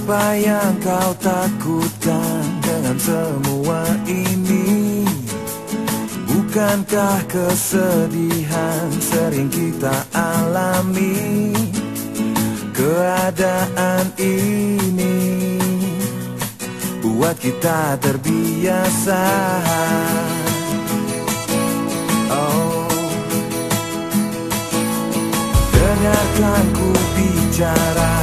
Apa yang kau takutkan dengan semua ini? Bukankah kesedihan sering kita alami? Keadaan ini buat kita terbiasa. Oh, dengarkan ku bicara.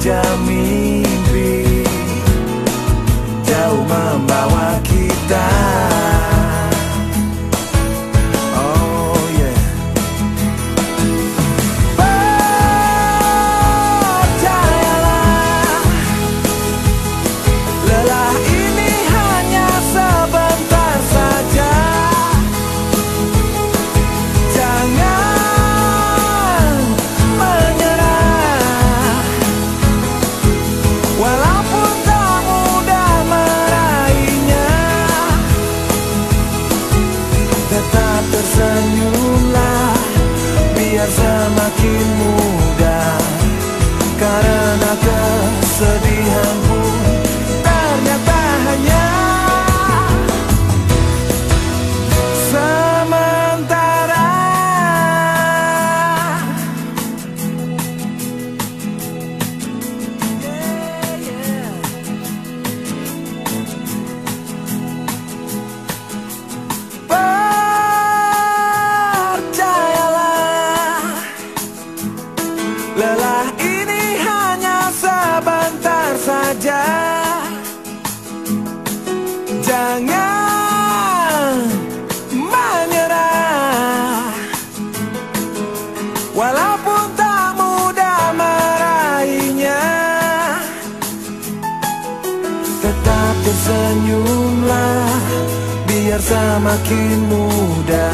padamu makin Senyumlah, Biar semakin mudah.